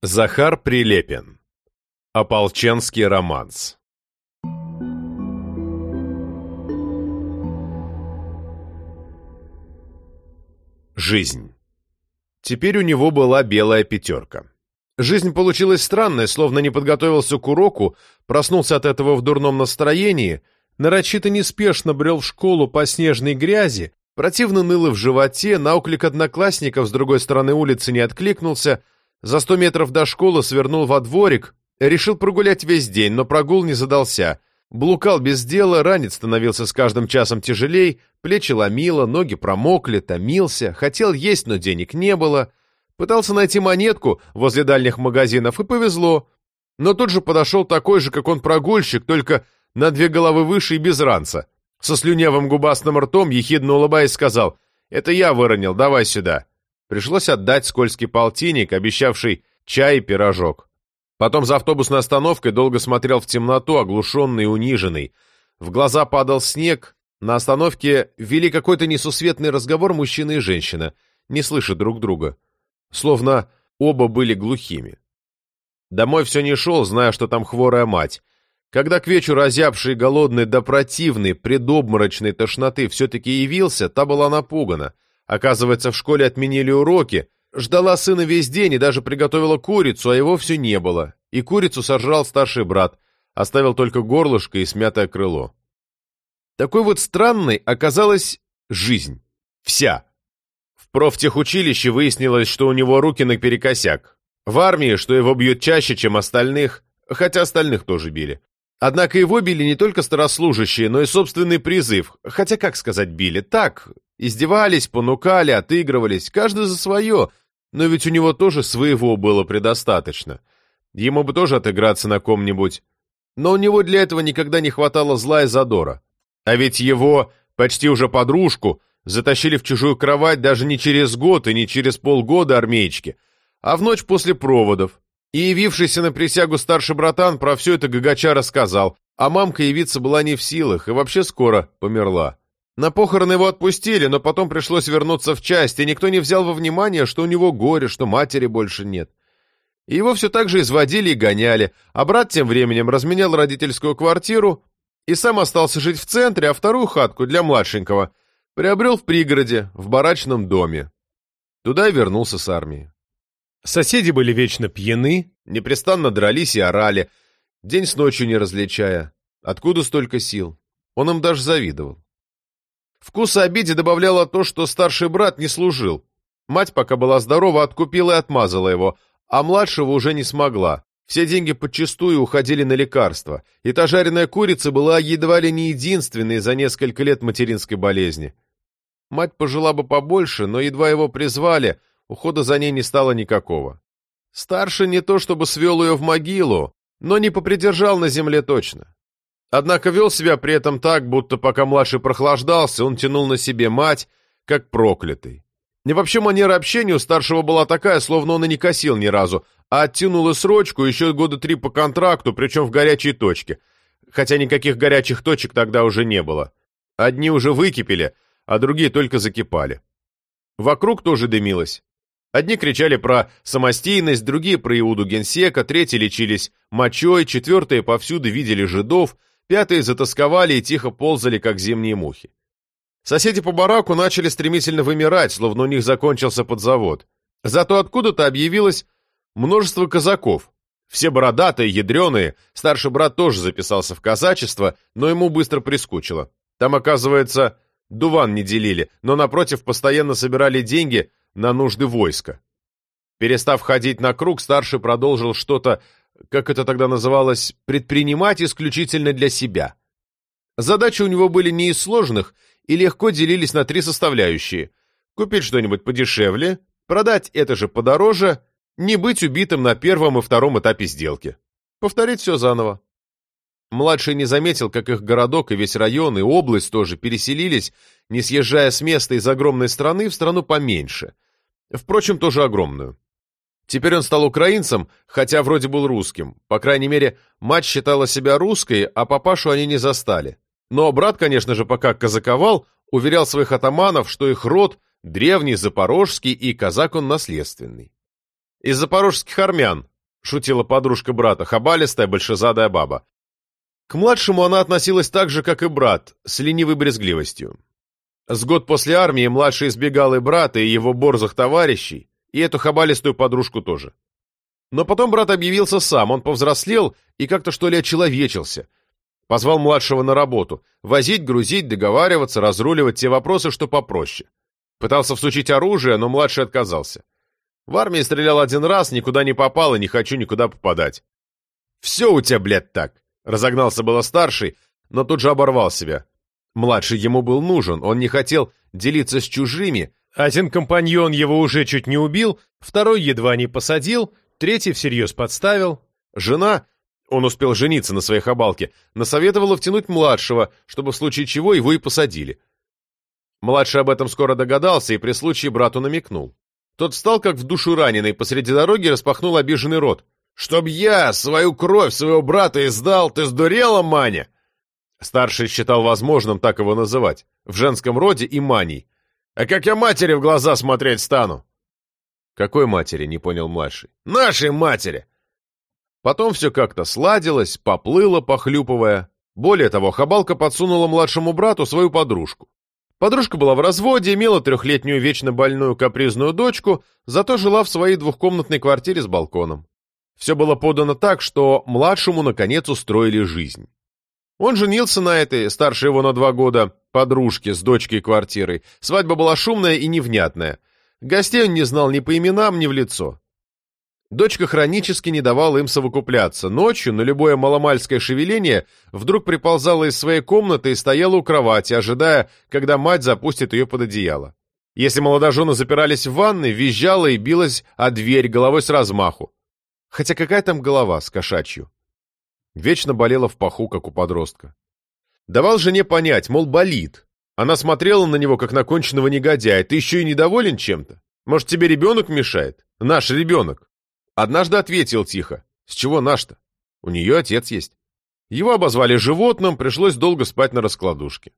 Захар Прилепин. Ополченский романс. Жизнь. Теперь у него была белая пятерка. Жизнь получилась странная, словно не подготовился к уроку, проснулся от этого в дурном настроении, нарочито неспешно брел в школу по снежной грязи, противно ныло в животе, на оклик одноклассников с другой стороны улицы не откликнулся — за сто метров до школы свернул во дворик, решил прогулять весь день, но прогул не задался. Блукал без дела, ранец становился с каждым часом тяжелей, плечи ломило, ноги промокли, томился, хотел есть, но денег не было. Пытался найти монетку возле дальних магазинов, и повезло. Но тут же подошел такой же, как он, прогульщик, только на две головы выше и без ранца. Со слюнявым губастым ртом, ехидно улыбаясь, сказал, «Это я выронил, давай сюда». Пришлось отдать скользкий полтинник, обещавший чай и пирожок. Потом за автобусной остановкой долго смотрел в темноту, оглушенный и униженный. В глаза падал снег. На остановке вели какой-то несусветный разговор мужчина и женщина, не слыша друг друга. Словно оба были глухими. Домой все не шел, зная, что там хворая мать. Когда к вечеру озябший, голодный да противный, предобморочной тошноты все-таки явился, та была напугана — Оказывается, в школе отменили уроки. Ждала сына весь день и даже приготовила курицу, а его все не было. И курицу сожрал старший брат, оставил только горлышко и смятое крыло. Такой вот странной оказалась жизнь. Вся. В профтехучилище выяснилось, что у него руки наперекосяк. В армии, что его бьют чаще, чем остальных, хотя остальных тоже били. Однако его били не только старослужащие, но и собственный призыв. Хотя, как сказать, били? Так, Издевались, понукали, отыгрывались, каждый за свое, но ведь у него тоже своего было предостаточно. Ему бы тоже отыграться на ком-нибудь. Но у него для этого никогда не хватало зла и задора. А ведь его, почти уже подружку, затащили в чужую кровать даже не через год и не через полгода армейчики, а в ночь после проводов. И явившийся на присягу старший братан про все это гагача рассказал, а мамка явиться была не в силах и вообще скоро померла. На похороны его отпустили, но потом пришлось вернуться в часть, и никто не взял во внимание, что у него горе, что матери больше нет. И его все так же изводили и гоняли, а брат тем временем разменял родительскую квартиру и сам остался жить в центре, а вторую хатку для младшенького приобрел в пригороде, в барачном доме. Туда и вернулся с армии. Соседи были вечно пьяны, непрестанно дрались и орали, день с ночью не различая. Откуда столько сил? Он им даже завидовал. Вкуса обиде добавляло то, что старший брат не служил. Мать, пока была здорова, откупила и отмазала его, а младшего уже не смогла. Все деньги подчистую уходили на лекарства, и та жареная курица была едва ли не единственной за несколько лет материнской болезни. Мать пожила бы побольше, но едва его призвали, ухода за ней не стало никакого. Старший не то чтобы свел ее в могилу, но не попридержал на земле точно. Однако вел себя при этом так, будто пока младший прохлаждался, он тянул на себе мать, как проклятый. И вообще манера общения у старшего была такая, словно он и не косил ни разу, а оттянул и срочку еще года три по контракту, причем в горячей точке. Хотя никаких горячих точек тогда уже не было. Одни уже выкипели, а другие только закипали. Вокруг тоже дымилось. Одни кричали про самостийность, другие про Иуду Генсека, третьи лечились мочой, четвертые повсюду видели жидов, Пятые затасковали и тихо ползали, как зимние мухи. Соседи по бараку начали стремительно вымирать, словно у них закончился подзавод. Зато откуда-то объявилось множество казаков. Все бородатые, ядреные, старший брат тоже записался в казачество, но ему быстро прискучило. Там, оказывается, дуван не делили, но напротив постоянно собирали деньги на нужды войска. Перестав ходить на круг, старший продолжил что-то как это тогда называлось, предпринимать исключительно для себя. Задачи у него были не из сложных и легко делились на три составляющие. Купить что-нибудь подешевле, продать это же подороже, не быть убитым на первом и втором этапе сделки. Повторить все заново. Младший не заметил, как их городок и весь район, и область тоже переселились, не съезжая с места из огромной страны в страну поменьше. Впрочем, тоже огромную. Теперь он стал украинцем, хотя вроде был русским. По крайней мере, мать считала себя русской, а папашу они не застали. Но брат, конечно же, пока казаковал, уверял своих атаманов, что их род древний, запорожский и казак он наследственный. Из запорожских армян, шутила подружка брата, хабалистая, большезадая баба. К младшему она относилась так же, как и брат, с ленивой брезгливостью. С год после армии младший избегал и брата, и его борзых товарищей, и эту хабалистую подружку тоже. Но потом брат объявился сам, он повзрослел и как-то что ли очеловечился. Позвал младшего на работу. Возить, грузить, договариваться, разруливать те вопросы, что попроще. Пытался всучить оружие, но младший отказался. В армии стрелял один раз, никуда не попал и не хочу никуда попадать. «Все у тебя, блядь, так!» Разогнался было старший, но тут же оборвал себя. Младший ему был нужен, он не хотел делиться с чужими. Один компаньон его уже чуть не убил, второй едва не посадил, третий всерьез подставил. Жена, он успел жениться на своей хабалке, насоветовала втянуть младшего, чтобы в случае чего его и посадили. Младший об этом скоро догадался и при случае брату намекнул. Тот встал, как в душу раненый, посреди дороги распахнул обиженный рот. «Чтоб я свою кровь своего брата издал, ты сдурела, Маня?» Старший считал возможным так его называть, в женском роде и маней. «А как я матери в глаза смотреть стану?» «Какой матери?» — не понял младший. «Нашей матери!» Потом все как-то сладилось, поплыло, похлюпывая. Более того, Хабалка подсунула младшему брату свою подружку. Подружка была в разводе, имела трехлетнюю вечно больную капризную дочку, зато жила в своей двухкомнатной квартире с балконом. Все было подано так, что младшему, наконец, устроили жизнь. Он женился на этой, старше его на два года, подружке с дочкой квартирой. Свадьба была шумная и невнятная. Гостей он не знал ни по именам, ни в лицо. Дочка хронически не давала им совокупляться. Ночью на любое маломальское шевеление вдруг приползала из своей комнаты и стояла у кровати, ожидая, когда мать запустит ее под одеяло. Если молодожены запирались в ванной, визжала и билась о дверь головой с размаху. Хотя какая там голова с кошачью? Вечно болела в паху, как у подростка. Давал жене понять, мол, болит. Она смотрела на него, как на конченного негодяя. Ты еще и недоволен чем-то? Может, тебе ребенок мешает? Наш ребенок. Однажды ответил тихо. С чего наш-то? У нее отец есть. Его обозвали животным, пришлось долго спать на раскладушке.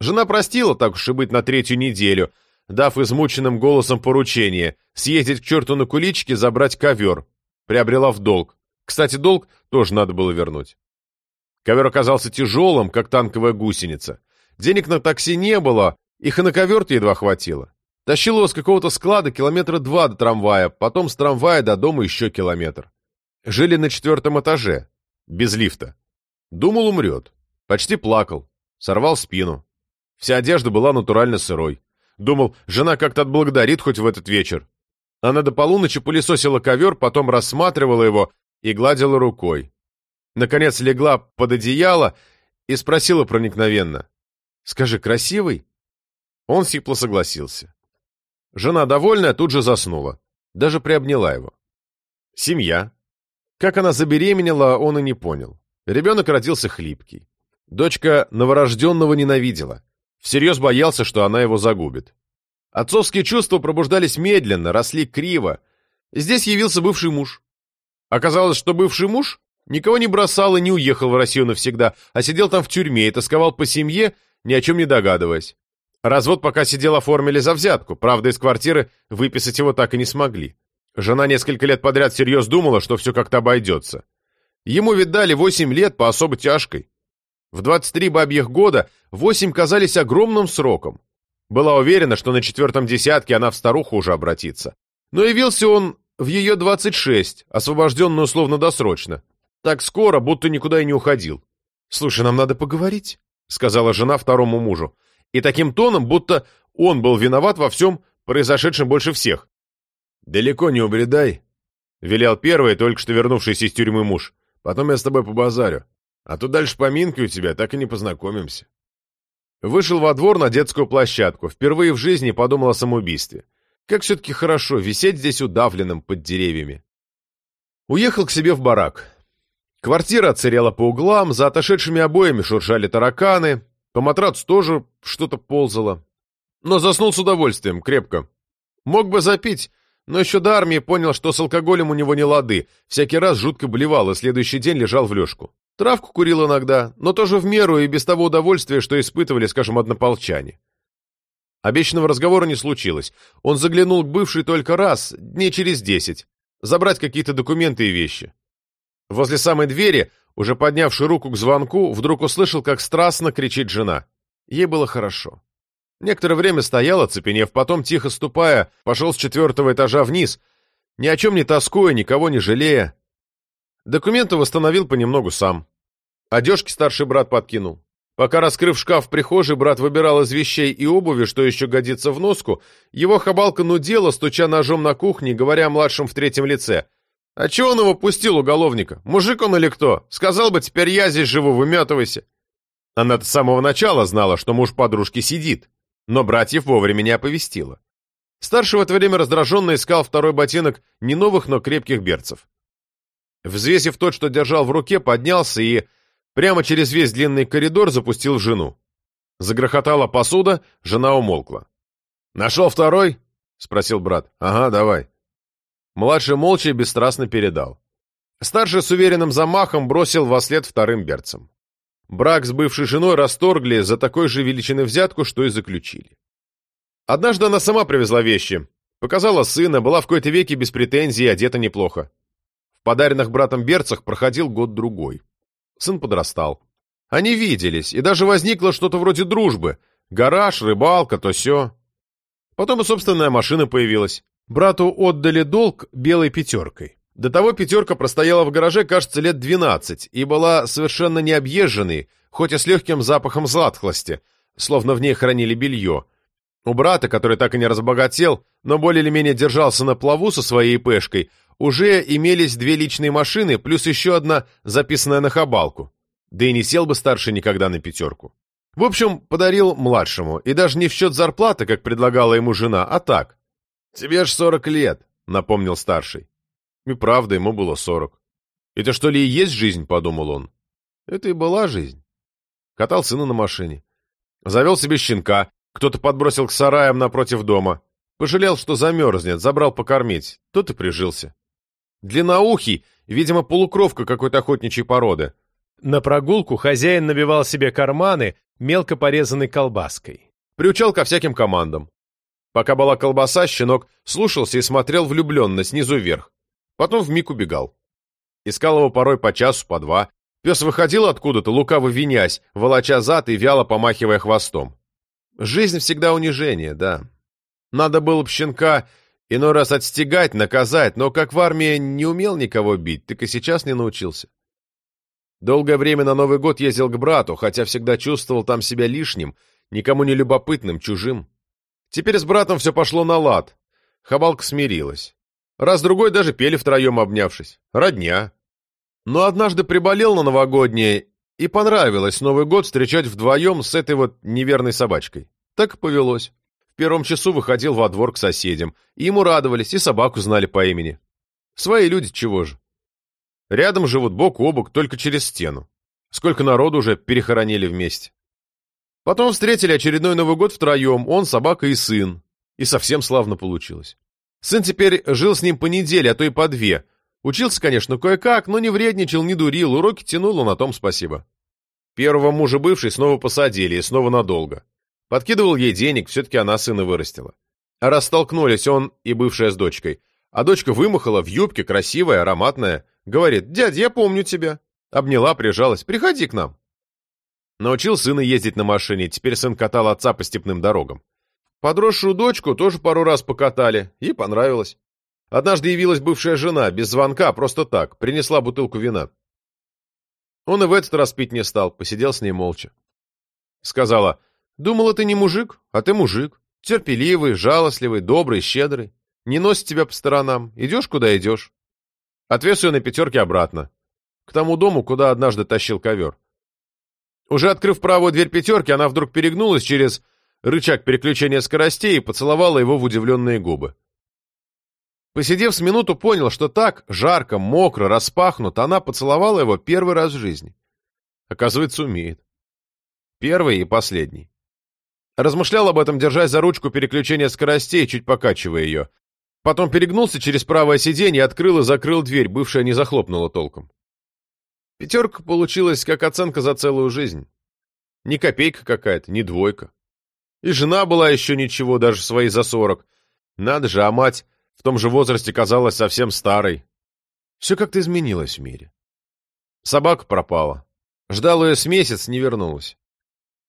Жена простила, так уж и быть, на третью неделю, дав измученным голосом поручение съездить к черту на куличке, забрать ковер. Приобрела в долг. Кстати, долг тоже надо было вернуть. Ковер оказался тяжелым, как танковая гусеница. Денег на такси не было, их и на ковер-то едва хватило. Тащил его с какого-то склада километра два до трамвая, потом с трамвая до дома еще километр. Жили на четвертом этаже, без лифта. Думал, умрет. Почти плакал. Сорвал спину. Вся одежда была натурально сырой. Думал, жена как-то отблагодарит хоть в этот вечер. Она до полуночи пылесосила ковер, потом рассматривала его и гладила рукой. Наконец легла под одеяло и спросила проникновенно. «Скажи, красивый?» Он сипло согласился. Жена, довольная, тут же заснула. Даже приобняла его. Семья. Как она забеременела, он и не понял. Ребенок родился хлипкий. Дочка новорожденного ненавидела. Всерьез боялся, что она его загубит. Отцовские чувства пробуждались медленно, росли криво. Здесь явился бывший муж. Оказалось, что бывший муж никого не бросал и не уехал в Россию навсегда, а сидел там в тюрьме и тосковал по семье, ни о чем не догадываясь. Развод пока сидел оформили за взятку, правда, из квартиры выписать его так и не смогли. Жена несколько лет подряд всерьез думала, что все как-то обойдется. Ему ведь дали 8 лет по особо тяжкой. В 23 бабьих года 8 казались огромным сроком. Была уверена, что на четвертом десятке она в старуху уже обратится. Но явился он в ее 26, освобожденный условно-досрочно. Так скоро, будто никуда и не уходил. «Слушай, нам надо поговорить», — сказала жена второму мужу и таким тоном, будто он был виноват во всем произошедшем больше всех. «Далеко не убредай», — велел первый, только что вернувшийся из тюрьмы муж. «Потом я с тобой побазарю. А то дальше поминки у тебя, так и не познакомимся». Вышел во двор на детскую площадку. Впервые в жизни подумал о самоубийстве. Как все-таки хорошо висеть здесь удавленным под деревьями. Уехал к себе в барак. Квартира оцерела по углам, за отошедшими обоями шуршали тараканы, по матрацу тоже что-то ползало. Но заснул с удовольствием, крепко. Мог бы запить, но еще до армии понял, что с алкоголем у него не лады. Всякий раз жутко блевал, и следующий день лежал в лёжку. Травку курил иногда, но тоже в меру и без того удовольствия, что испытывали, скажем, однополчане. Обещанного разговора не случилось. Он заглянул к бывшей только раз, дней через десять. забрать какие-то документы и вещи. Возле самой двери, уже поднявший руку к звонку, вдруг услышал, как страстно кричит жена. Ей было хорошо. Некоторое время стоял, оцепенев, потом, тихо ступая, пошел с четвертого этажа вниз, ни о чем не тоскуя, никого не жалея. Документы восстановил понемногу сам. Одежки старший брат подкинул. Пока, раскрыв шкаф в прихожей, брат выбирал из вещей и обуви, что еще годится в носку, его хабалка нудела, стуча ножом на кухне, говоря младшим в третьем лице. «А чего он его пустил, уголовника? Мужик он или кто? Сказал бы, теперь я здесь живу, выметывайся». Она-то с самого начала знала, что муж подружки сидит, но братьев вовремя не оповестила. Старший в это время раздраженно искал второй ботинок не новых, но крепких берцев. Взвесив тот, что держал в руке, поднялся и прямо через весь длинный коридор запустил жену. Загрохотала посуда, жена умолкла. «Нашел второй?» — спросил брат. «Ага, давай». Младший молча и бесстрастно передал. Старший с уверенным замахом бросил во след вторым берцем. Брак с бывшей женой расторгли за такой же величины взятку, что и заключили. Однажды она сама привезла вещи, показала сына, была в какой-то веке без претензий, одета неплохо. В подаренных братом берцах проходил год-другой. Сын подрастал. Они виделись, и даже возникло что-то вроде дружбы. Гараж, рыбалка, то все. Потом и собственная машина появилась. Брату отдали долг белой пятеркой. До того пятерка простояла в гараже, кажется, лет двенадцать, и была совершенно необъезженной, хоть и с легким запахом затхлости, словно в ней хранили белье. У брата, который так и не разбогател, но более или менее держался на плаву со своей пешкой, уже имелись две личные машины, плюс еще одна, записанная на хабалку. Да и не сел бы старший никогда на пятерку. В общем, подарил младшему, и даже не в счет зарплаты, как предлагала ему жена, а так. «Тебе ж сорок лет», — напомнил старший. И правда, ему было сорок. «Это что ли и есть жизнь?» — подумал он. Это и была жизнь. Катал сына на машине. Завел себе щенка, кто-то подбросил к сараям напротив дома. Пожалел, что замерзнет, забрал покормить. Тот и прижился. Длинноухий, видимо, полукровка какой-то охотничьей породы. На прогулку хозяин набивал себе карманы мелко порезанной колбаской. Приучал ко всяким командам. Пока была колбаса, щенок слушался и смотрел влюбленно, снизу вверх. Потом вмиг убегал. Искал его порой по часу, по два. Пес выходил откуда-то, лукаво винясь, волоча зад и вяло помахивая хвостом. Жизнь всегда унижение, да. Надо было б щенка иной раз отстегать, наказать, но как в армии не умел никого бить, так и сейчас не научился. Долгое время на Новый год ездил к брату, хотя всегда чувствовал там себя лишним, никому не любопытным, чужим. Теперь с братом все пошло на лад. Хабалка смирилась. Раз-другой даже пели втроем, обнявшись. Родня. Но однажды приболел на новогоднее, и понравилось Новый год встречать вдвоем с этой вот неверной собачкой. Так и повелось. В первом часу выходил во двор к соседям, и ему радовались, и собаку знали по имени. Свои люди, чего же. Рядом живут бок о бок, только через стену. Сколько народу уже перехоронили вместе. Потом встретили очередной Новый год втроем, он, собака и сын. И совсем славно получилось. Сын теперь жил с ним по неделе, а то и по две. Учился, конечно, кое-как, но не вредничал, не дурил, уроки тянул, на том спасибо. Первого мужа бывшей снова посадили, и снова надолго. Подкидывал ей денег, все-таки она сына вырастила. А растолкнулись он и бывшая с дочкой. А дочка вымахала в юбке, красивая, ароматная. Говорит, дядя, я помню тебя. Обняла, прижалась. Приходи к нам. Научил сына ездить на машине, теперь сын катал отца по степным дорогам. Подросшую дочку тоже пару раз покатали, и понравилось. Однажды явилась бывшая жена, без звонка, просто так, принесла бутылку вина. Он и в этот раз пить не стал, посидел с ней молча. Сказала, Думала, ты не мужик, а ты мужик. Терпеливый, жалостливый, добрый, щедрый. Не носит тебя по сторонам. Идешь, куда идешь. Отвез ее на пятерке обратно. К тому дому, куда однажды тащил ковер. Уже открыв правую дверь пятерки, она вдруг перегнулась через рычаг переключения скоростей и поцеловала его в удивленные губы. Посидев с минуту, понял, что так, жарко, мокро, распахнуто, она поцеловала его первый раз в жизни. Оказывается, умеет. Первый и последний. Размышлял об этом, держась за ручку переключения скоростей, чуть покачивая ее. Потом перегнулся через правое сиденье, открыл и закрыл дверь, бывшая не захлопнула толком. Пятерка получилась как оценка за целую жизнь. Не копейка какая-то, не двойка. И жена была еще ничего, даже свои за сорок. Надо же, а мать В том же возрасте казалась совсем старой. Все как-то изменилось в мире. Собака пропала. Ждал ее с месяц, не вернулась.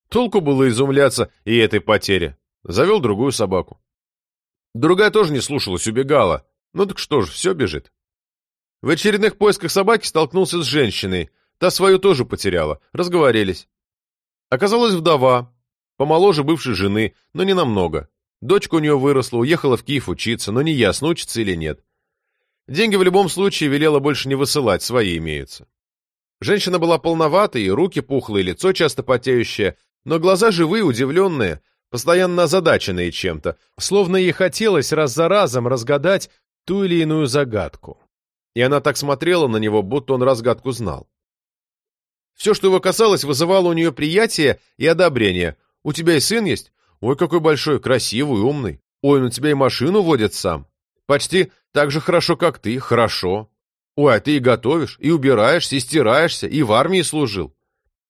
Толку было изумляться и этой потере. Завел другую собаку. Другая тоже не слушалась, убегала. Ну так что ж, все бежит. В очередных поисках собаки столкнулся с женщиной. Та свою тоже потеряла. Разговорились. Оказалась вдова, помоложе бывшей жены, но не намного. Дочка у нее выросла, уехала в Киев учиться, но не ясно, учится или нет. Деньги в любом случае велела больше не высылать, свои имеются. Женщина была полноватой, руки пухлые, лицо часто потеющее, но глаза живые, удивленные, постоянно озадаченные чем-то, словно ей хотелось раз за разом разгадать ту или иную загадку. И она так смотрела на него, будто он разгадку знал. Все, что его касалось, вызывало у нее приятие и одобрение. «У тебя и сын есть? Ой, какой большой, красивый, умный. Ой, на тебя и машину водит сам. Почти так же хорошо, как ты. Хорошо. Ой, а ты и готовишь, и убираешься, и стираешься, и в армии служил.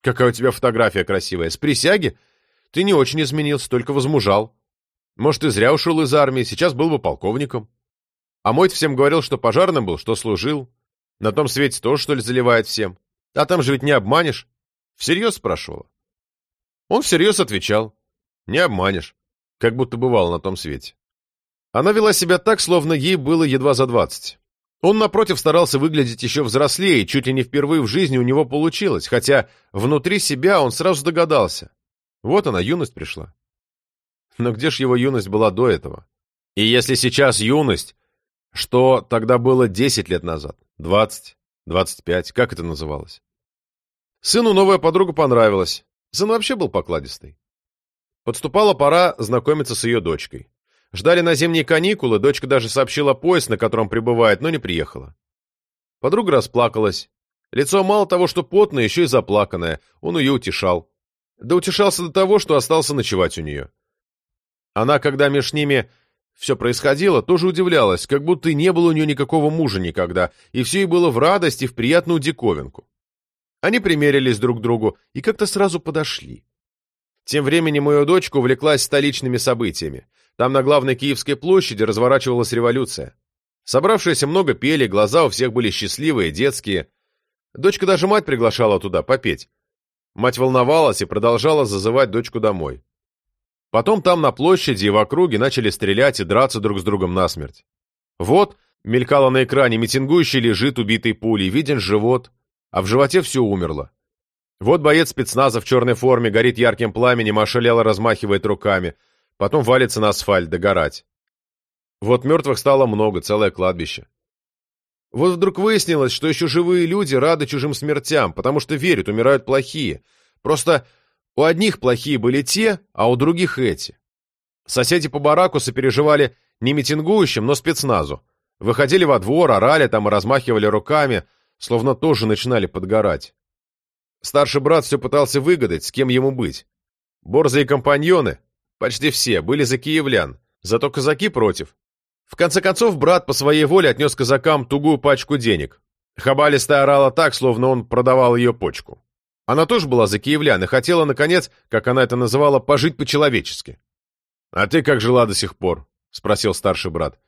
Какая у тебя фотография красивая. С присяги? Ты не очень изменился, только возмужал. Может, ты зря ушел из армии, сейчас был бы полковником. А мой всем говорил, что пожарным был, что служил. На том свете тоже, что ли, заливает всем. А там же ведь не обманешь. Всерьез спрашивала. Он всерьез отвечал. Не обманешь. Как будто бывало на том свете. Она вела себя так, словно ей было едва за двадцать. Он, напротив, старался выглядеть еще взрослее, чуть ли не впервые в жизни у него получилось, хотя внутри себя он сразу догадался. Вот она, юность пришла. Но где ж его юность была до этого? И если сейчас юность, что тогда было десять лет назад? Двадцать? Двадцать пять? Как это называлось? Сыну новая подруга понравилась. Сын вообще был покладистый. Подступала пора знакомиться с ее дочкой. Ждали на зимние каникулы, дочка даже сообщила поезд, на котором прибывает, но не приехала. Подруга расплакалась. Лицо мало того, что потное, еще и заплаканное. Он ее утешал. Да утешался до того, что остался ночевать у нее. Она, когда меж ними все происходило, тоже удивлялась, как будто и не было у нее никакого мужа никогда, и все ей было в радость и в приятную диковинку. Они примерились друг к другу и как-то сразу подошли. Тем временем ее дочка увлеклась столичными событиями. Там на главной Киевской площади разворачивалась революция. Собравшиеся много пели, глаза у всех были счастливые, детские. Дочка даже мать приглашала туда попеть. Мать волновалась и продолжала зазывать дочку домой. Потом там на площади и в округе начали стрелять и драться друг с другом насмерть. Вот, мелькало на экране, митингующий лежит убитый пулей, виден живот, а в животе все умерло. Вот боец спецназа в черной форме горит ярким пламенем, ошалело размахивает руками. Потом валится на асфальт догорать. Вот мертвых стало много, целое кладбище. Вот вдруг выяснилось, что еще живые люди рады чужим смертям, потому что верят, умирают плохие. Просто у одних плохие были те, а у других эти. Соседи по бараку сопереживали не митингующим, но спецназу. Выходили во двор, орали там и размахивали руками, словно тоже начинали подгорать. Старший брат все пытался выгадать, с кем ему быть. Борзые компаньоны, почти все, были за киевлян, зато казаки против. В конце концов, брат по своей воле отнес казакам тугую пачку денег. Хабалистая орала так, словно он продавал ее почку. Она тоже была за киевлян и хотела, наконец, как она это называла, пожить по-человечески. «А ты как жила до сих пор?» — спросил старший брат.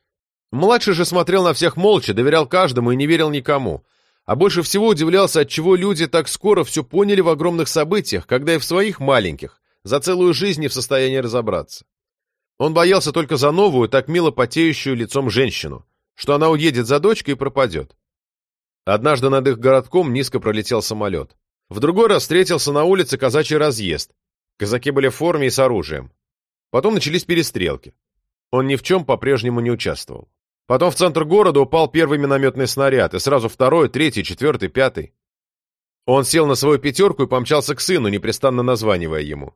Младший же смотрел на всех молча, доверял каждому и не верил никому. А больше всего удивлялся, отчего люди так скоро все поняли в огромных событиях, когда и в своих маленьких, за целую жизнь не в состоянии разобраться. Он боялся только за новую, так мило потеющую лицом женщину, что она уедет за дочкой и пропадет. Однажды над их городком низко пролетел самолет. В другой раз встретился на улице казачий разъезд. Казаки были в форме и с оружием. Потом начались перестрелки. Он ни в чем по-прежнему не участвовал. Потом в центр города упал первый минометный снаряд, и сразу второй, третий, четвертый, пятый. Он сел на свою пятерку и помчался к сыну, непрестанно названивая ему.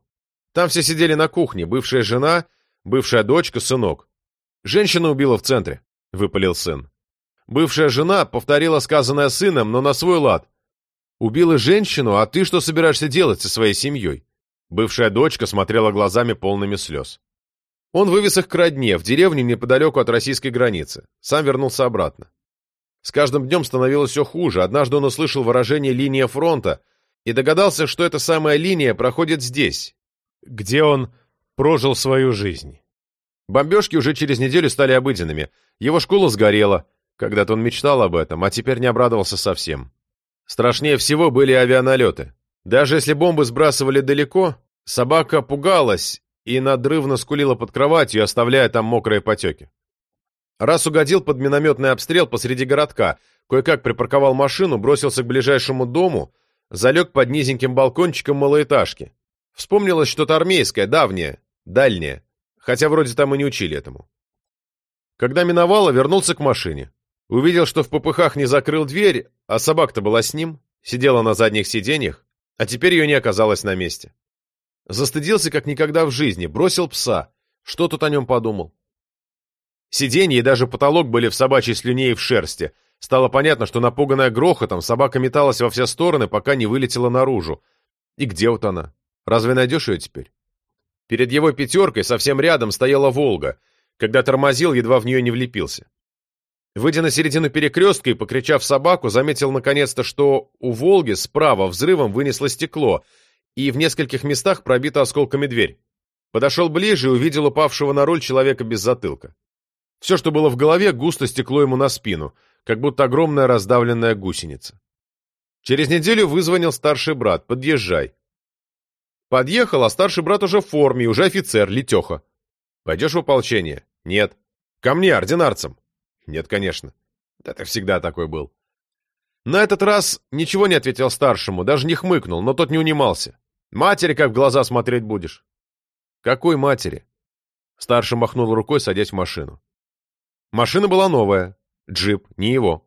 Там все сидели на кухне, бывшая жена, бывшая дочка, сынок. «Женщина убила в центре», — выпалил сын. Бывшая жена повторила сказанное сыном, но на свой лад. «Убила женщину, а ты что собираешься делать со своей семьей?» Бывшая дочка смотрела глазами полными слез. Он вывез их к родне, в деревню неподалеку от российской границы. Сам вернулся обратно. С каждым днем становилось все хуже. Однажды он услышал выражение «линия фронта» и догадался, что эта самая линия проходит здесь, где он прожил свою жизнь. Бомбежки уже через неделю стали обыденными. Его школа сгорела. Когда-то он мечтал об этом, а теперь не обрадовался совсем. Страшнее всего были авианалеты. Даже если бомбы сбрасывали далеко, собака пугалась и надрывно скулила под кроватью, оставляя там мокрые потеки. Раз угодил под минометный обстрел посреди городка, кое-как припарковал машину, бросился к ближайшему дому, залег под низеньким балкончиком малоэтажки. Вспомнилось что-то армейское, давнее, дальнее, хотя вроде там и не учили этому. Когда миновало, вернулся к машине. Увидел, что в попыхах не закрыл дверь, а собака-то была с ним, сидела на задних сиденьях, а теперь ее не оказалось на месте. Застыдился, как никогда в жизни, бросил пса. Что тут о нем подумал? Сиденье и даже потолок были в собачьей слюне и в шерсти. Стало понятно, что напуганная грохотом, собака металась во все стороны, пока не вылетела наружу. И где вот она? Разве найдешь ее теперь? Перед его пятеркой совсем рядом стояла «Волга». Когда тормозил, едва в нее не влепился. Выйдя на середину перекрестка и покричав собаку, заметил наконец-то, что у «Волги» справа взрывом вынесло стекло, и в нескольких местах пробита осколками дверь. Подошел ближе и увидел упавшего на руль человека без затылка. Все, что было в голове, густо стекло ему на спину, как будто огромная раздавленная гусеница. Через неделю вызвонил старший брат. «Подъезжай». Подъехал, а старший брат уже в форме, уже офицер, Летеха. «Пойдешь в ополчение?» «Нет». «Ко мне, ординарцем?» «Нет, конечно». «Да ты всегда такой был». На этот раз ничего не ответил старшему, даже не хмыкнул, но тот не унимался. «Матери как в глаза смотреть будешь?» «Какой матери?» Старший махнул рукой, садясь в машину. Машина была новая. Джип, не его.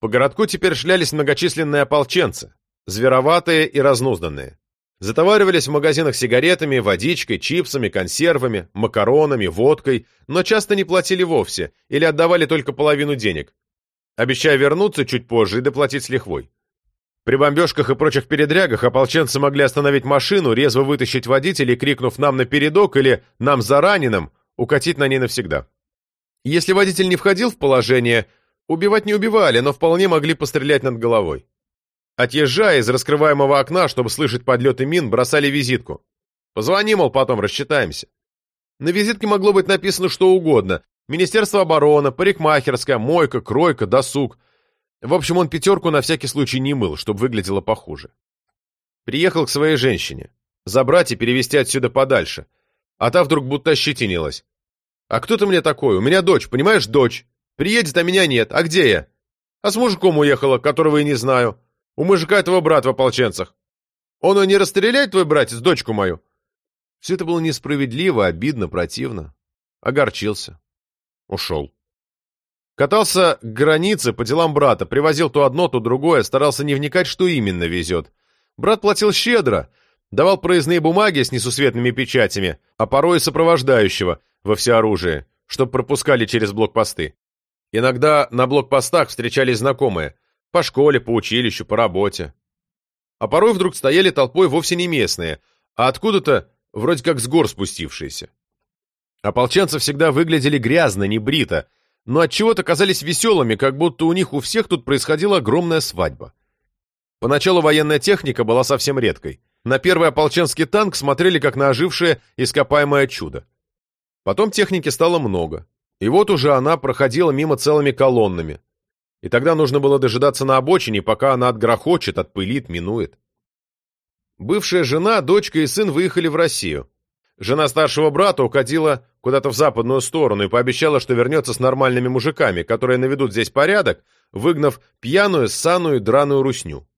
По городку теперь шлялись многочисленные ополченцы, звероватые и разнузданные. Затоваривались в магазинах сигаретами, водичкой, чипсами, консервами, макаронами, водкой, но часто не платили вовсе или отдавали только половину денег, обещая вернуться чуть позже и доплатить с лихвой. При бомбежках и прочих передрягах ополченцы могли остановить машину, резво вытащить водителя и, крикнув «нам на передок» или «нам за раненым», укатить на ней навсегда. Если водитель не входил в положение, убивать не убивали, но вполне могли пострелять над головой. Отъезжая из раскрываемого окна, чтобы слышать подлеты мин, бросали визитку. Позвони, мол, потом рассчитаемся. На визитке могло быть написано что угодно. Министерство обороны, парикмахерская, мойка, кройка, досуг. В общем, он пятерку на всякий случай не мыл, чтобы выглядело похуже. Приехал к своей женщине. Забрать и перевести отсюда подальше. А та вдруг будто ощетинилась. «А кто ты мне такой? У меня дочь, понимаешь, дочь. Приедет, а меня нет. А где я? А с мужиком уехала, которого я не знаю. У мужика этого брат в ополченцах. Он и не расстреляет, твой братец, дочку мою?» Все это было несправедливо, обидно, противно. Огорчился. Ушел. Катался к границе по делам брата, привозил то одно, то другое, старался не вникать, что именно везет. Брат платил щедро, давал проездные бумаги с несусветными печатями, а порой и сопровождающего, во всеоружие, чтоб пропускали через блокпосты. Иногда на блокпостах встречались знакомые, по школе, по училищу, по работе. А порой вдруг стояли толпой вовсе не местные, а откуда-то вроде как с гор спустившиеся. Ополченцы всегда выглядели грязно, небрито, но отчего-то казались веселыми, как будто у них у всех тут происходила огромная свадьба. Поначалу военная техника была совсем редкой. На первый ополченский танк смотрели как на ожившее ископаемое чудо. Потом техники стало много. И вот уже она проходила мимо целыми колоннами. И тогда нужно было дожидаться на обочине, пока она отгрохочет, отпылит, минует. Бывшая жена, дочка и сын выехали в Россию. Жена старшего брата уходила куда-то в западную сторону и пообещала, что вернется с нормальными мужиками, которые наведут здесь порядок, выгнав пьяную, ссаную, драную русню.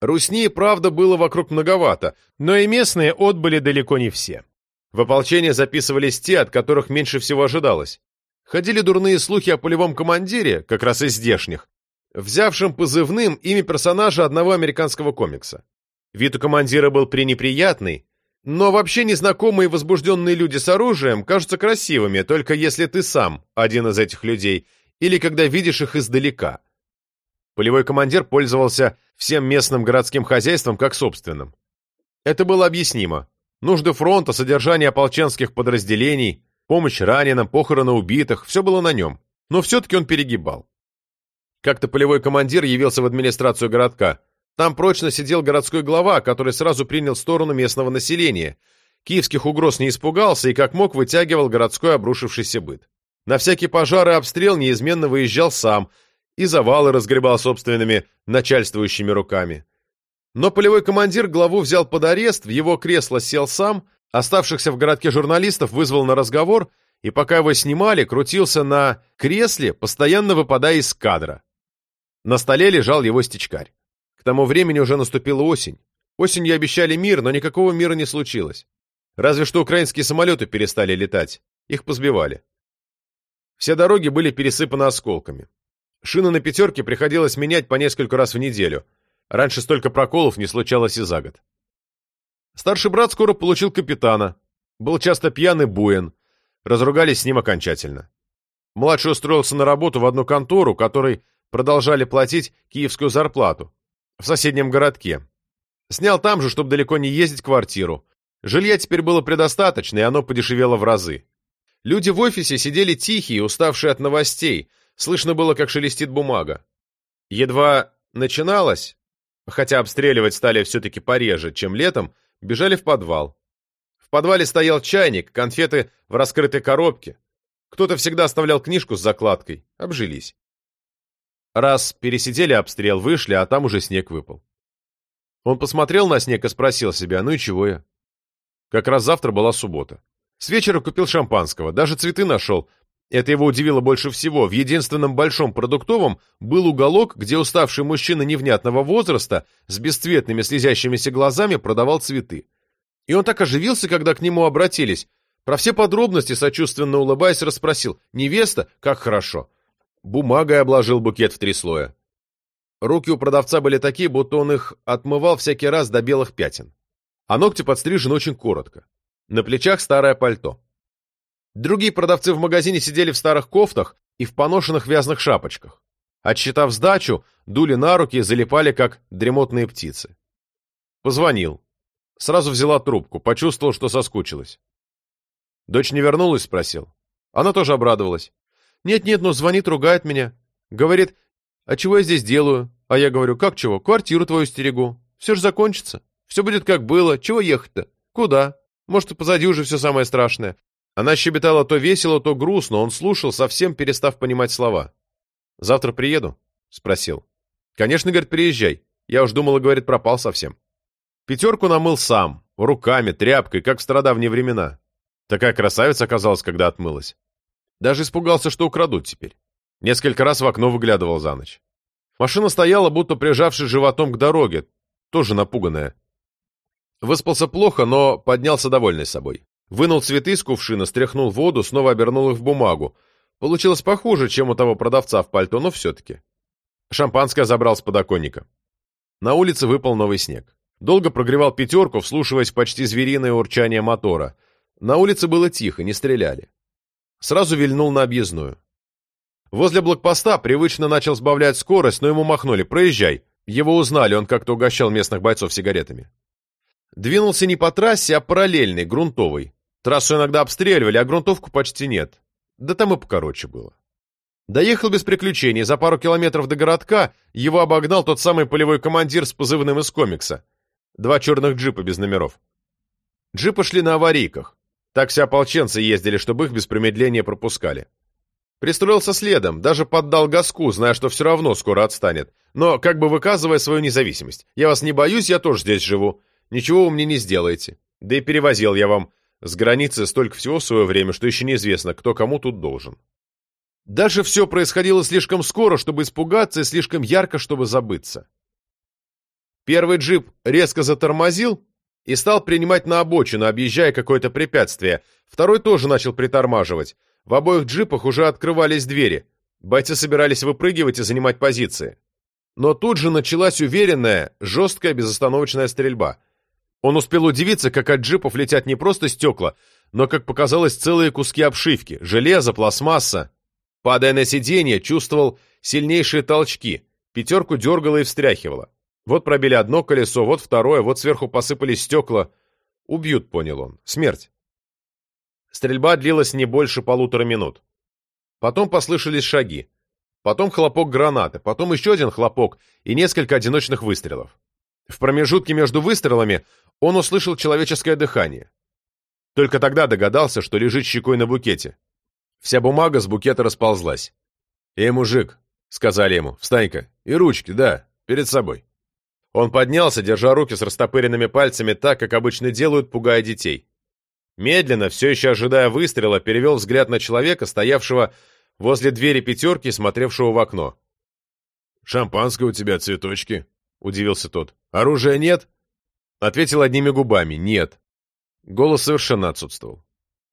Русни, правда, было вокруг многовато, но и местные отбыли далеко не все. В ополчение записывались те, от которых меньше всего ожидалось. Ходили дурные слухи о полевом командире, как раз из здешних, взявшем позывным имя персонажа одного американского комикса. Вид у командира был пренеприятный, но вообще незнакомые возбужденные люди с оружием кажутся красивыми, только если ты сам один из этих людей, или когда видишь их издалека. Полевой командир пользовался всем местным городским хозяйством как собственным. Это было объяснимо. Нужды фронта, содержание ополченских подразделений, помощь раненым, похороны убитых – все было на нем. Но все-таки он перегибал. Как-то полевой командир явился в администрацию городка. Там прочно сидел городской глава, который сразу принял сторону местного населения. Киевских угроз не испугался и как мог вытягивал городской обрушившийся быт. На всякий пожар и обстрел неизменно выезжал сам и завалы разгребал собственными начальствующими руками. Но полевой командир главу взял под арест, в его кресло сел сам, оставшихся в городке журналистов вызвал на разговор и пока его снимали, крутился на кресле, постоянно выпадая из кадра. На столе лежал его стечкарь. К тому времени уже наступила осень. Осенью обещали мир, но никакого мира не случилось. Разве что украинские самолеты перестали летать. Их позбивали. Все дороги были пересыпаны осколками. Шины на пятерке приходилось менять по несколько раз в неделю. Раньше столько проколов не случалось и за год. Старший брат скоро получил капитана. Был часто пьяный буен. Разругались с ним окончательно. Младший устроился на работу в одну контору, которой продолжали платить киевскую зарплату. В соседнем городке. Снял там же, чтобы далеко не ездить, квартиру. Жилья теперь было предостаточно, и оно подешевело в разы. Люди в офисе сидели тихие, уставшие от новостей. Слышно было, как шелестит бумага. Едва начиналось, хотя обстреливать стали все-таки пореже, чем летом, бежали в подвал подвале стоял чайник, конфеты в раскрытой коробке. Кто-то всегда оставлял книжку с закладкой. Обжились. Раз пересидели обстрел, вышли, а там уже снег выпал. Он посмотрел на снег и спросил себя, ну и чего я? Как раз завтра была суббота. С вечера купил шампанского, даже цветы нашел. Это его удивило больше всего. В единственном большом продуктовом был уголок, где уставший мужчина невнятного возраста с бесцветными слезящимися глазами продавал цветы. И он так оживился, когда к нему обратились. Про все подробности, сочувственно улыбаясь, расспросил. «Невеста? Как хорошо!» Бумагой обложил букет в три слоя. Руки у продавца были такие, будто он их отмывал всякий раз до белых пятен. А ногти подстрижены очень коротко. На плечах старое пальто. Другие продавцы в магазине сидели в старых кофтах и в поношенных вязаных шапочках. Отсчитав сдачу, дули на руки и залипали, как дремотные птицы. Позвонил. Сразу взяла трубку, почувствовал, что соскучилась. «Дочь не вернулась?» — спросил. Она тоже обрадовалась. «Нет-нет, но звонит, ругает меня. Говорит, а чего я здесь делаю?» А я говорю, как чего? Квартиру твою стерегу. Все же закончится. Все будет как было. Чего ехать-то? Куда? Может, и позади уже все самое страшное. Она щебетала то весело, то грустно. Он слушал, совсем перестав понимать слова. «Завтра приеду?» — спросил. «Конечно, говорит, приезжай. Я уж думала, говорит, пропал совсем». Пятерку намыл сам, руками, тряпкой, как в стародавние времена. Такая красавица оказалась, когда отмылась. Даже испугался, что украдут теперь. Несколько раз в окно выглядывал за ночь. Машина стояла, будто прижавшись животом к дороге, тоже напуганная. Выспался плохо, но поднялся довольный собой. Вынул цветы из кувшина, стряхнул воду, снова обернул их в бумагу. Получилось похуже, чем у того продавца в пальто, но все-таки. Шампанское забрал с подоконника. На улице выпал новый снег. Долго прогревал пятерку, вслушиваясь почти звериное урчание мотора. На улице было тихо, не стреляли. Сразу вильнул на объездную. Возле блокпоста привычно начал сбавлять скорость, но ему махнули «Проезжай». Его узнали, он как-то угощал местных бойцов сигаретами. Двинулся не по трассе, а параллельной, грунтовой. Трассу иногда обстреливали, а грунтовку почти нет. Да там и покороче было. Доехал без приключений, за пару километров до городка его обогнал тот самый полевой командир с позывным из комикса. Два черных джипа без номеров. Джипы шли на аварийках. Так все ополченцы ездили, чтобы их без промедления пропускали. Пристроился следом, даже поддал газку, зная, что все равно скоро отстанет, но как бы выказывая свою независимость. «Я вас не боюсь, я тоже здесь живу. Ничего вы мне не сделаете. Да и перевозил я вам с границы столько всего в свое время, что еще неизвестно, кто кому тут должен». Даже все происходило слишком скоро, чтобы испугаться, и слишком ярко, чтобы забыться. Первый джип резко затормозил и стал принимать на обочину, объезжая какое-то препятствие. Второй тоже начал притормаживать. В обоих джипах уже открывались двери. Бойцы собирались выпрыгивать и занимать позиции. Но тут же началась уверенная, жесткая, безостановочная стрельба. Он успел удивиться, как от джипов летят не просто стекла, но, как показалось, целые куски обшивки, железо, пластмасса. Падая на сиденье, чувствовал сильнейшие толчки, пятерку дергало и встряхивало. Вот пробили одно колесо, вот второе, вот сверху посыпались стекла. Убьют, понял он. Смерть. Стрельба длилась не больше полутора минут. Потом послышались шаги. Потом хлопок гранаты, потом еще один хлопок и несколько одиночных выстрелов. В промежутке между выстрелами он услышал человеческое дыхание. Только тогда догадался, что лежит щекой на букете. Вся бумага с букета расползлась. «Эй, мужик», — сказали ему, — «встань-ка, и ручки, да, перед собой». Он поднялся, держа руки с растопыренными пальцами так, как обычно делают, пугая детей. Медленно, все еще ожидая выстрела, перевел взгляд на человека, стоявшего возле двери пятерки, смотревшего в окно. «Шампанское у тебя, цветочки», — удивился тот. «Оружия нет?» Ответил одними губами. «Нет». Голос совершенно отсутствовал.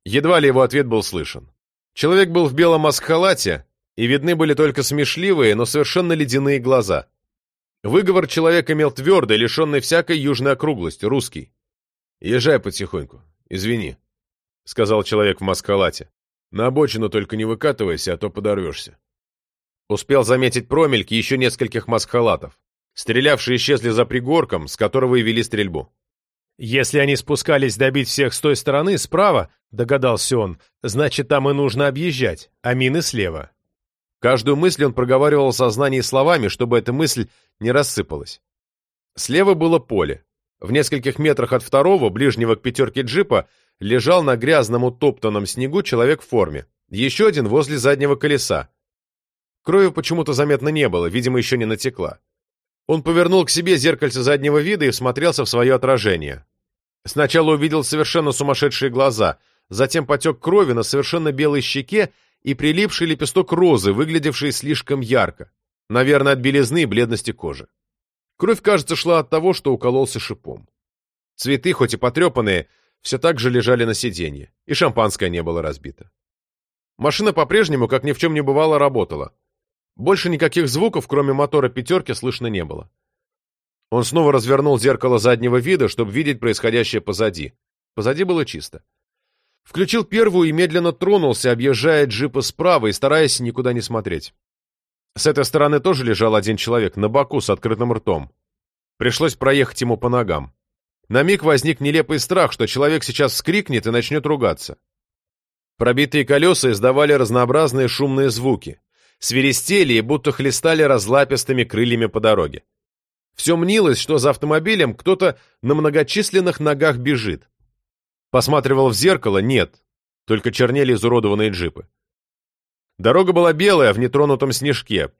Едва ли его ответ был слышен. Человек был в белом маскхалате, и видны были только смешливые, но совершенно ледяные глаза. Выговор человек имел твердый, лишенный всякой южной округлости, русский. «Езжай потихоньку, извини», — сказал человек в маскалате. «На обочину только не выкатывайся, а то подорвешься». Успел заметить промельки еще нескольких маскхалатов. Стрелявшие исчезли за пригорком, с которого и вели стрельбу. «Если они спускались добить всех с той стороны, справа, — догадался он, — значит, там и нужно объезжать, а мины слева». Каждую мысль он проговаривал в сознании словами, чтобы эта мысль не рассыпалась. Слева было поле. В нескольких метрах от второго, ближнего к пятерке джипа, лежал на грязном утоптанном снегу человек в форме. Еще один возле заднего колеса. Крови почему-то заметно не было, видимо, еще не натекла. Он повернул к себе зеркальце заднего вида и всмотрелся в свое отражение. Сначала увидел совершенно сумасшедшие глаза, затем потек крови на совершенно белой щеке и прилипший лепесток розы, выглядевший слишком ярко, наверное, от белизны и бледности кожи. Кровь, кажется, шла от того, что укололся шипом. Цветы, хоть и потрепанные, все так же лежали на сиденье, и шампанское не было разбито. Машина по-прежнему, как ни в чем не бывало, работала. Больше никаких звуков, кроме мотора «пятерки», слышно не было. Он снова развернул зеркало заднего вида, чтобы видеть происходящее позади. Позади было чисто. Включил первую и медленно тронулся, объезжая джипа справа и стараясь никуда не смотреть. С этой стороны тоже лежал один человек, на боку, с открытым ртом. Пришлось проехать ему по ногам. На миг возник нелепый страх, что человек сейчас вскрикнет и начнет ругаться. Пробитые колеса издавали разнообразные шумные звуки. Свиристели и будто хлестали разлапистыми крыльями по дороге. Все мнилось, что за автомобилем кто-то на многочисленных ногах бежит. Посматривал в зеркало — нет, только чернели изуродованные джипы. Дорога была белая, в нетронутом снежке.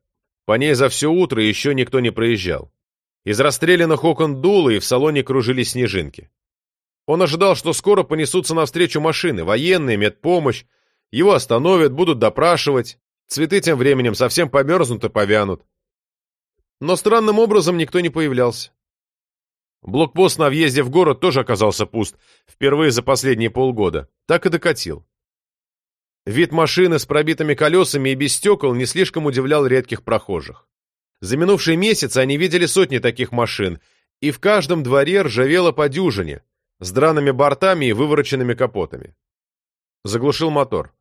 По ней за все утро еще никто не проезжал. Из расстрелянных окон дуло, и в салоне кружились снежинки. Он ожидал, что скоро понесутся навстречу машины, военные, медпомощь, его остановят, будут допрашивать, цветы тем временем совсем померзнут и повянут. Но странным образом никто не появлялся. Блокпост на въезде в город тоже оказался пуст, впервые за последние полгода. Так и докатил. Вид машины с пробитыми колесами и без стекол не слишком удивлял редких прохожих. За минувшие месяцы они видели сотни таких машин, и в каждом дворе ржавело по дюжине, с драными бортами и вывороченными капотами. Заглушил мотор.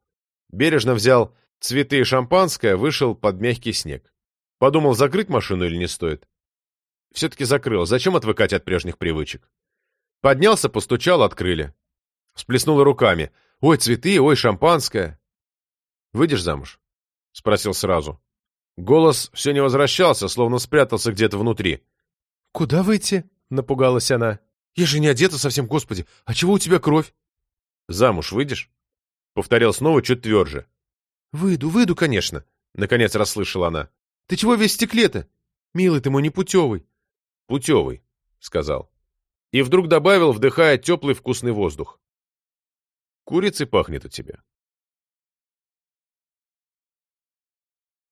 Бережно взял цветы и шампанское, вышел под мягкий снег. Подумал, закрыть машину или не стоит. Все-таки закрыл. Зачем отвыкать от прежних привычек? Поднялся, постучал, открыли. Сплеснула руками. «Ой, цветы, ой, шампанское!» «Выйдешь замуж?» — спросил сразу. Голос все не возвращался, словно спрятался где-то внутри. «Куда выйти?» — напугалась она. «Я же не одета совсем, господи! А чего у тебя кровь?» «Замуж выйдешь?» — повторил снова чуть тверже. «Выйду, выйду, конечно», — наконец расслышала она. «Ты чего весь в стекле-то? Милый ты мой непутевый путевый», — сказал. И вдруг добавил, вдыхая теплый вкусный воздух. «Курицей пахнет у тебя».